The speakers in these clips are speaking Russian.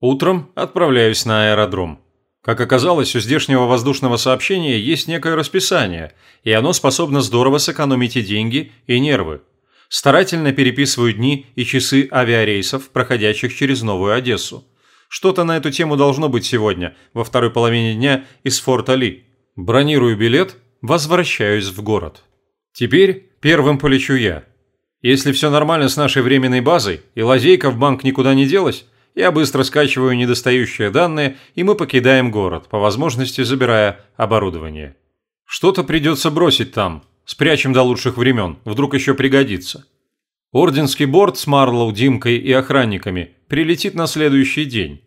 Утром отправляюсь на аэродром. Как оказалось, у здешнего воздушного сообщения есть некое расписание, и оно способно здорово сэкономить и деньги, и нервы. Старательно переписываю дни и часы авиарейсов, проходящих через Новую Одессу. Что-то на эту тему должно быть сегодня, во второй половине дня из Форта Ли. Бронирую билет, возвращаюсь в город. Теперь первым полечу я. Если все нормально с нашей временной базой и лазейка в банк никуда не делась, я быстро скачиваю недостающие данные, и мы покидаем город, по возможности забирая оборудование. Что-то придется бросить там. Спрячем до лучших времен, вдруг еще пригодится. Орденский борт с Марлоу, Димкой и охранниками прилетит на следующий день.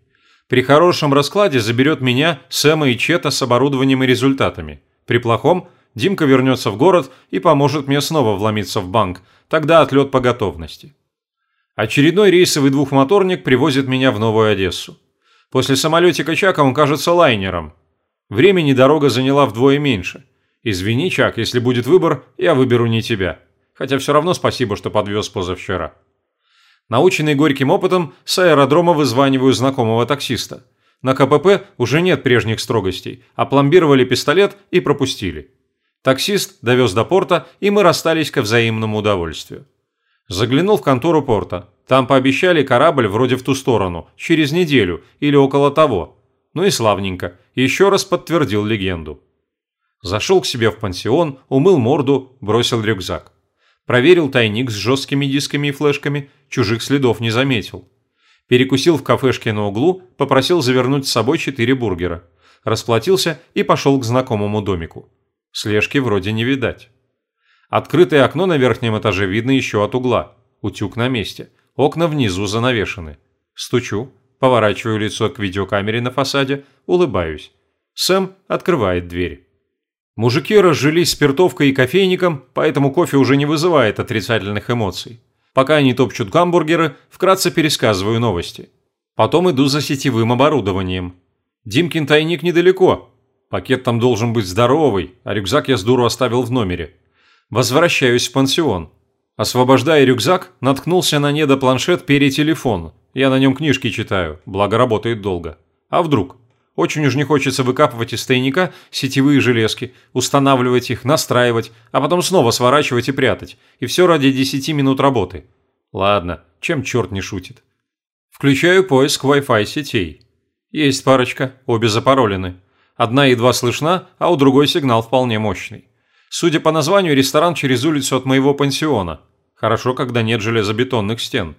При хорошем раскладе заберет меня, Сэма и Чета с оборудованием и результатами. При плохом Димка вернется в город и поможет мне снова вломиться в банк, тогда отлет по готовности. Очередной рейсовый двухмоторник привозит меня в Новую Одессу. После самолетика Чака он кажется лайнером. Времени дорога заняла вдвое меньше. Извини, Чак, если будет выбор, я выберу не тебя. Хотя все равно спасибо, что подвез позавчера. Наученный горьким опытом, с аэродрома вызваниваю знакомого таксиста. На КПП уже нет прежних строгостей, опломбировали пистолет и пропустили. Таксист довез до порта, и мы расстались ко взаимному удовольствию. Заглянул в контору порта. Там пообещали корабль вроде в ту сторону, через неделю или около того. Ну и славненько, еще раз подтвердил легенду. Зашел к себе в пансион, умыл морду, бросил рюкзак. Проверил тайник с жесткими дисками и флешками, чужих следов не заметил. Перекусил в кафешке на углу, попросил завернуть с собой четыре бургера. Расплатился и пошел к знакомому домику. Слежки вроде не видать. Открытое окно на верхнем этаже видно еще от угла. Утюг на месте. Окна внизу занавешены. Стучу, поворачиваю лицо к видеокамере на фасаде, улыбаюсь. Сэм открывает дверь. Мужики разжились спиртовкой и кофейником, поэтому кофе уже не вызывает отрицательных эмоций. Пока они топчут гамбургеры, вкратце пересказываю новости. Потом иду за сетевым оборудованием. Димкин тайник недалеко. Пакет там должен быть здоровый, а рюкзак я с дуру оставил в номере. Возвращаюсь в пансион. Освобождая рюкзак, наткнулся на недопланшет перетелефон. Я на нем книжки читаю, благо работает долго. А вдруг? Очень уж не хочется выкапывать из тайника сетевые железки, устанавливать их, настраивать, а потом снова сворачивать и прятать. И все ради 10 минут работы. Ладно, чем черт не шутит. Включаю поиск Wi-Fi сетей. Есть парочка, обе запаролены. Одна едва слышна, а у другой сигнал вполне мощный. Судя по названию, ресторан через улицу от моего пансиона. Хорошо, когда нет железобетонных стен.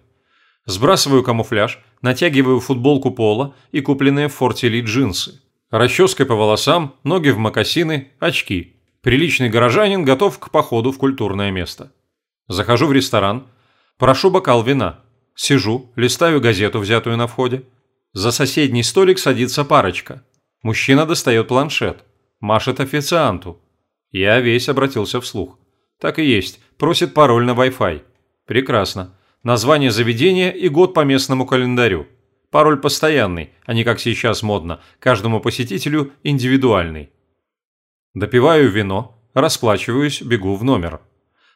Сбрасываю камуфляж, натягиваю футболку пола и купленные в Форте Ли джинсы. Расческой по волосам, ноги в мокасины, очки. Приличный горожанин готов к походу в культурное место. Захожу в ресторан, прошу бокал вина. Сижу, листаю газету, взятую на входе. За соседний столик садится парочка. Мужчина достает планшет, машет официанту. Я весь обратился вслух. Так и есть, просит пароль на Wi-Fi. Прекрасно. Название заведения и год по местному календарю. Пароль постоянный, а не как сейчас модно, каждому посетителю индивидуальный. Допиваю вино, расплачиваюсь, бегу в номер.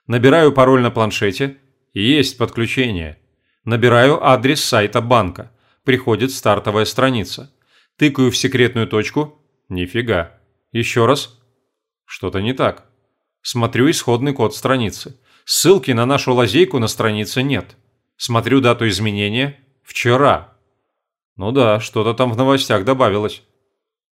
Набираю пароль на планшете. Есть подключение. Набираю адрес сайта банка. Приходит стартовая страница. Тыкаю в секретную точку. Нифига. Еще раз. Что-то не так. Смотрю исходный код страницы. Ссылки на нашу лазейку на странице нет. Смотрю дату изменения. Вчера. Ну да, что-то там в новостях добавилось.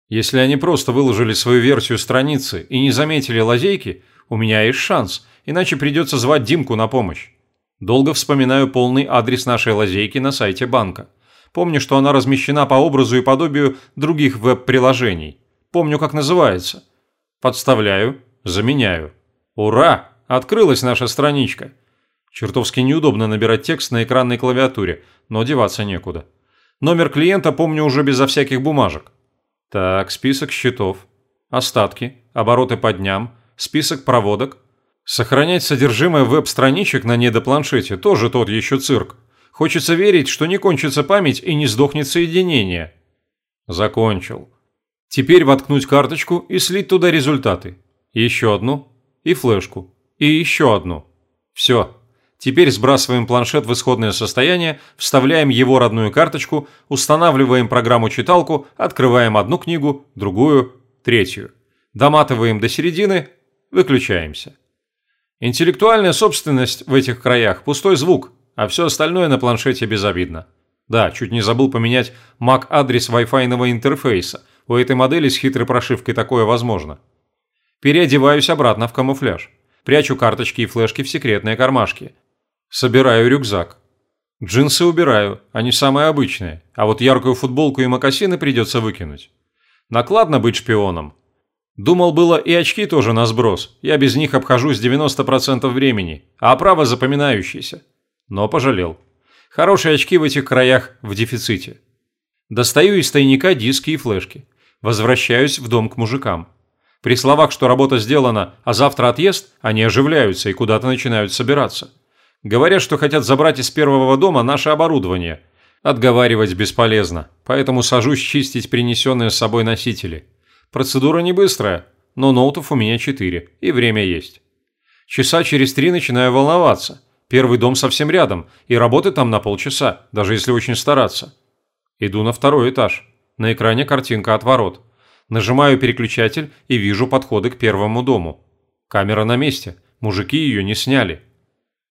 Если они просто выложили свою версию страницы и не заметили лазейки, у меня есть шанс, иначе придется звать Димку на помощь. Долго вспоминаю полный адрес нашей лазейки на сайте банка. Помню, что она размещена по образу и подобию других веб-приложений. Помню, как называется. Подставляю, заменяю. Ура! Открылась наша страничка. Чертовски неудобно набирать текст на экранной клавиатуре, но деваться некуда. Номер клиента помню уже безо всяких бумажек. Так, список счетов, остатки, обороты по дням, список проводок. Сохранять содержимое веб-страничек на недопланшете тоже тот еще цирк. Хочется верить, что не кончится память и не сдохнет соединение. Закончил. Теперь воткнуть карточку и слить туда результаты. Еще одну. И флешку. И еще одну. Все. Теперь сбрасываем планшет в исходное состояние, вставляем его родную карточку, устанавливаем программу-читалку, открываем одну книгу, другую, третью. Доматываем до середины, выключаемся. Интеллектуальная собственность в этих краях – пустой звук, а все остальное на планшете безобидно. Да, чуть не забыл поменять MAC-адрес Wi-Fi интерфейса. У этой модели с хитрой прошивкой такое возможно. Переодеваюсь обратно в камуфляж. Прячу карточки и флешки в секретные кармашки. Собираю рюкзак. Джинсы убираю, они самые обычные, а вот яркую футболку и мокасины придется выкинуть. Накладно быть шпионом. Думал было и очки тоже на сброс, я без них обхожусь 90% времени, а оправа запоминающаяся. Но пожалел. Хорошие очки в этих краях в дефиците. Достаю из тайника диски и флешки. Возвращаюсь в дом к мужикам. При словах, что работа сделана, а завтра отъезд, они оживляются и куда-то начинают собираться. Говорят, что хотят забрать из первого дома наше оборудование. Отговаривать бесполезно, поэтому сажусь чистить принесенные с собой носители. Процедура не быстрая, но ноутов у меня четыре, и время есть. Часа через три начинаю волноваться. Первый дом совсем рядом, и работать там на полчаса, даже если очень стараться. Иду на второй этаж. На экране картинка от ворот. Нажимаю переключатель и вижу подходы к первому дому. Камера на месте, мужики ее не сняли.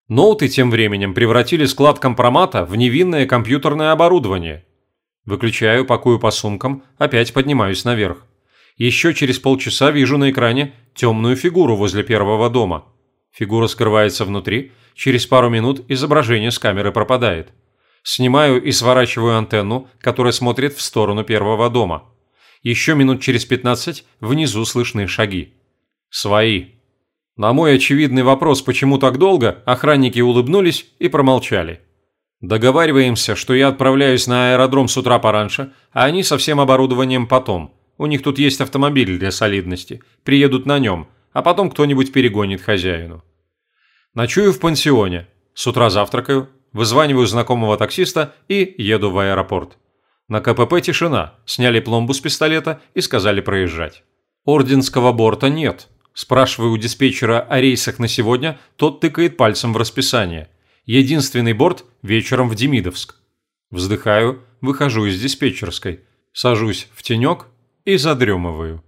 Ноуты тем временем превратили склад компромата в невинное компьютерное оборудование. Выключаю, пакую по сумкам, опять поднимаюсь наверх. Еще через полчаса вижу на экране темную фигуру возле первого дома. Фигура скрывается внутри, через пару минут изображение с камеры пропадает. Снимаю и сворачиваю антенну, которая смотрит в сторону первого дома. Еще минут через 15 внизу слышны шаги. Свои. На мой очевидный вопрос, почему так долго, охранники улыбнулись и промолчали. Договариваемся, что я отправляюсь на аэродром с утра пораньше, а они со всем оборудованием потом. У них тут есть автомобиль для солидности. Приедут на нем, а потом кто-нибудь перегонит хозяину. Ночую в пансионе. С утра завтракаю, вызваниваю знакомого таксиста и еду в аэропорт. На КПП тишина, сняли пломбу с пистолета и сказали проезжать. Орденского борта нет, Спрашиваю у диспетчера о рейсах на сегодня, тот тыкает пальцем в расписание. Единственный борт вечером в Демидовск. Вздыхаю, выхожу из диспетчерской, сажусь в тенек и задремываю.